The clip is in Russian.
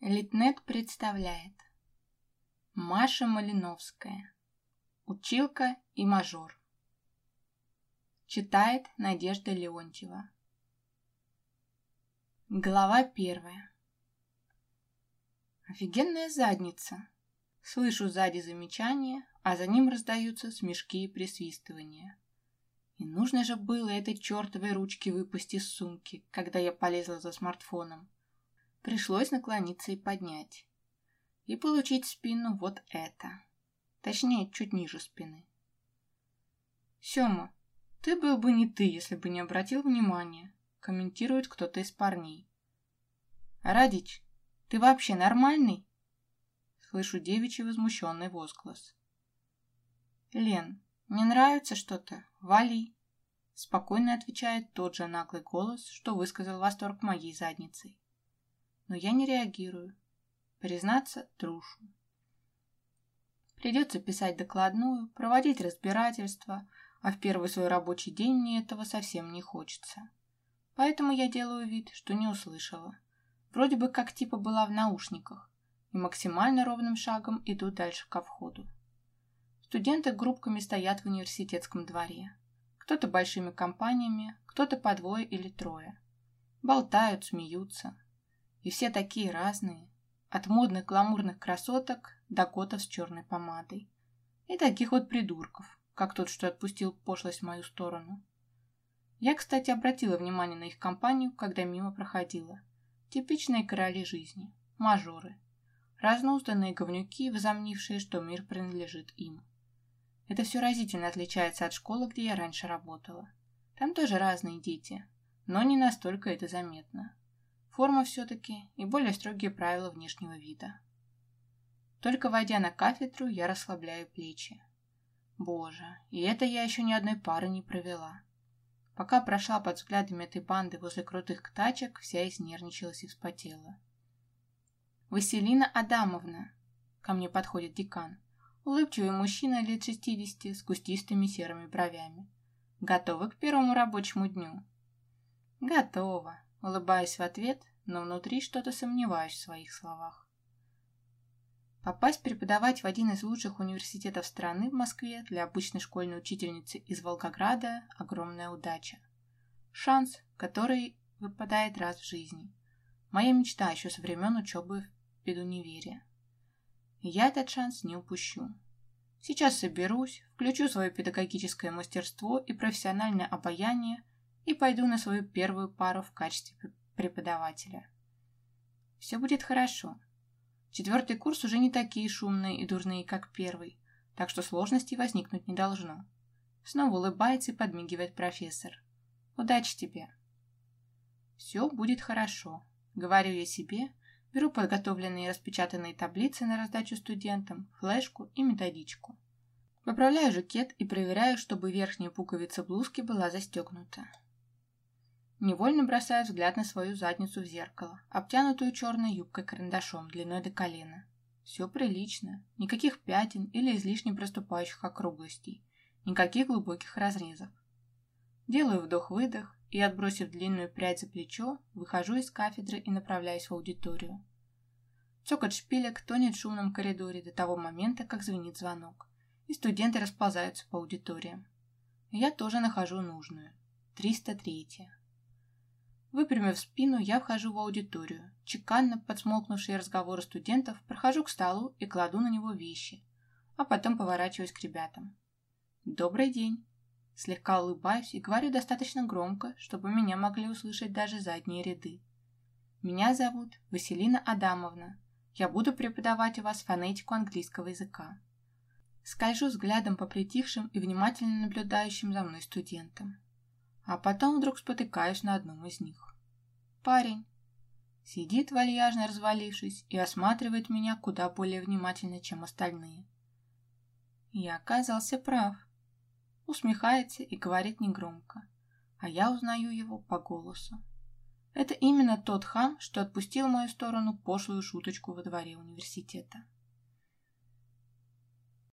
Литнет представляет Маша Малиновская Училка и мажор Читает Надежда Леонтьева Глава первая Офигенная задница. Слышу сзади замечания, а за ним раздаются смешки и присвистывания. И нужно же было этой чертовой ручки выпустить из сумки, когда я полезла за смартфоном. Пришлось наклониться и поднять. И получить спину вот это. Точнее, чуть ниже спины. «Сема, ты был бы не ты, если бы не обратил внимания», комментирует кто-то из парней. «Радич, ты вообще нормальный?» Слышу девичий возмущенный возглас. «Лен, не нравится что-то? Вали!» Спокойно отвечает тот же наглый голос, что высказал восторг моей задницей но я не реагирую. Признаться, трушу. Придется писать докладную, проводить разбирательство, а в первый свой рабочий день мне этого совсем не хочется. Поэтому я делаю вид, что не услышала. Вроде бы как типа была в наушниках, и максимально ровным шагом иду дальше ко входу. Студенты группками стоят в университетском дворе. Кто-то большими компаниями, кто-то по двое или трое. Болтают, смеются, и все такие разные. От модных гламурных красоток до котов с черной помадой. И таких вот придурков, как тот, что отпустил пошлость в мою сторону. Я, кстати, обратила внимание на их компанию, когда мимо проходила. Типичные короли жизни, мажоры. Разнузданные говнюки, возомнившие, что мир принадлежит им. Это все разительно отличается от школы, где я раньше работала. Там тоже разные дети, но не настолько это заметно. Форма все-таки и более строгие правила внешнего вида. Только войдя на кафедру, я расслабляю плечи. Боже, и это я еще ни одной пары не провела. Пока прошла под взглядами этой банды возле крутых тачек, вся изнервничалась и вспотела. «Василина Адамовна!» Ко мне подходит декан. Улыбчивый мужчина лет шестидесяти с кустистыми серыми бровями. «Готовы к первому рабочему дню?» «Готово!» Улыбаюсь в ответ, но внутри что-то сомневаюсь в своих словах. Попасть преподавать в один из лучших университетов страны в Москве для обычной школьной учительницы из Волгограда – огромная удача. Шанс, который выпадает раз в жизни. Моя мечта еще со времен учебы в педунивере. Я этот шанс не упущу. Сейчас соберусь, включу свое педагогическое мастерство и профессиональное обаяние – и пойду на свою первую пару в качестве преподавателя. Все будет хорошо. Четвертый курс уже не такие шумные и дурные, как первый, так что сложностей возникнуть не должно. Снова улыбается и подмигивает профессор. Удачи тебе. Все будет хорошо, говорю я себе, беру подготовленные и распечатанные таблицы на раздачу студентам, флешку и методичку. Поправляю жакет и проверяю, чтобы верхняя пуговица блузки была застегнута. Невольно бросаю взгляд на свою задницу в зеркало, обтянутую черной юбкой-карандашом длиной до колена. Все прилично, никаких пятен или излишне проступающих округлостей, никаких глубоких разрезов. Делаю вдох-выдох и, отбросив длинную прядь за плечо, выхожу из кафедры и направляюсь в аудиторию. Цокот шпилек тонет в шумном коридоре до того момента, как звенит звонок, и студенты расползаются по аудиториям. Я тоже нахожу нужную. 303. Выпрямив спину, я вхожу в аудиторию. Чеканно, подсмолкнувшие разговоры студентов, прохожу к столу и кладу на него вещи, а потом поворачиваюсь к ребятам. «Добрый день!» Слегка улыбаюсь и говорю достаточно громко, чтобы меня могли услышать даже задние ряды. «Меня зовут Василина Адамовна. Я буду преподавать у вас фонетику английского языка». Скольжу взглядом по притихшим и внимательно наблюдающим за мной студентам а потом вдруг спотыкаюсь на одном из них. Парень сидит вальяжно развалившись и осматривает меня куда более внимательно, чем остальные. Я оказался прав. Усмехается и говорит негромко, а я узнаю его по голосу. Это именно тот хам, что отпустил в мою сторону пошлую шуточку во дворе университета.